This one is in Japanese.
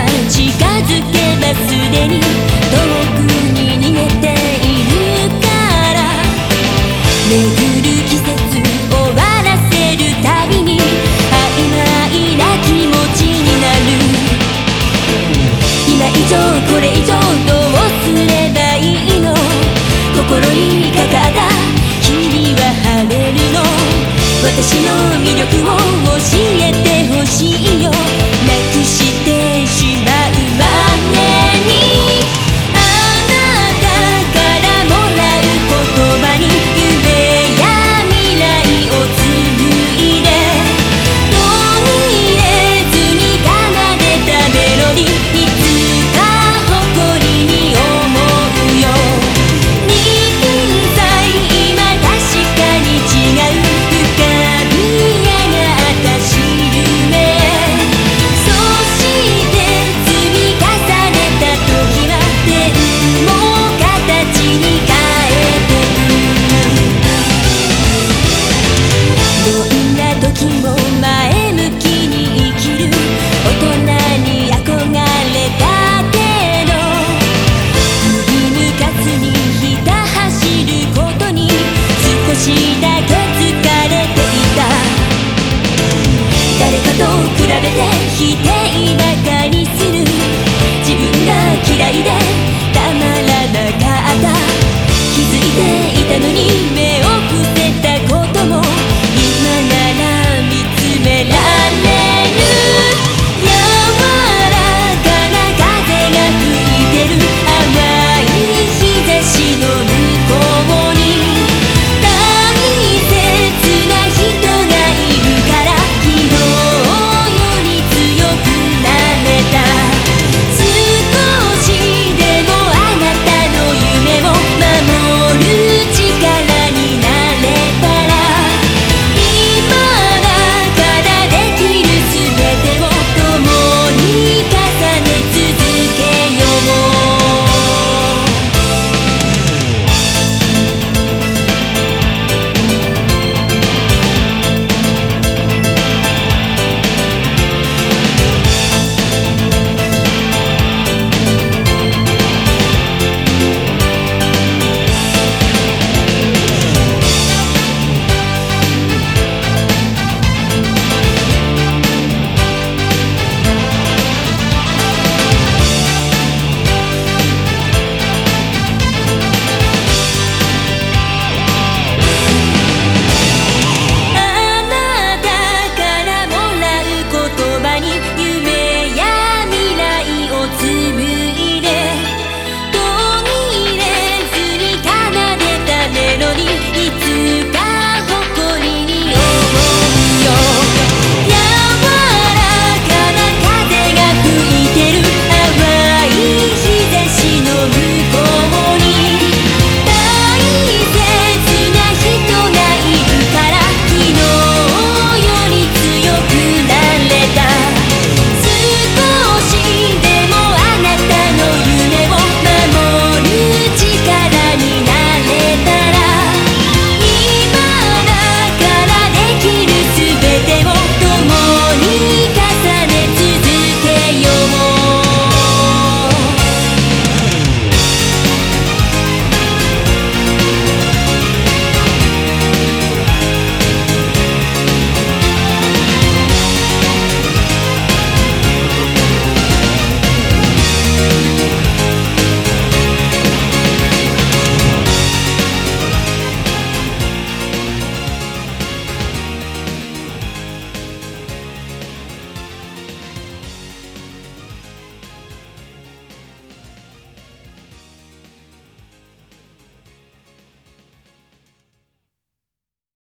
は近づけばすでに遠